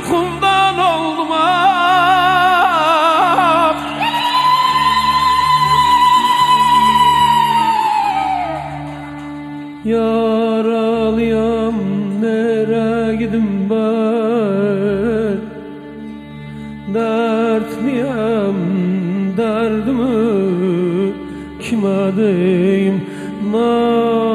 uykumdan olmak ah. Yaralıyam nere gidim ben? Dertliyem derdimi kime deyim Nasıl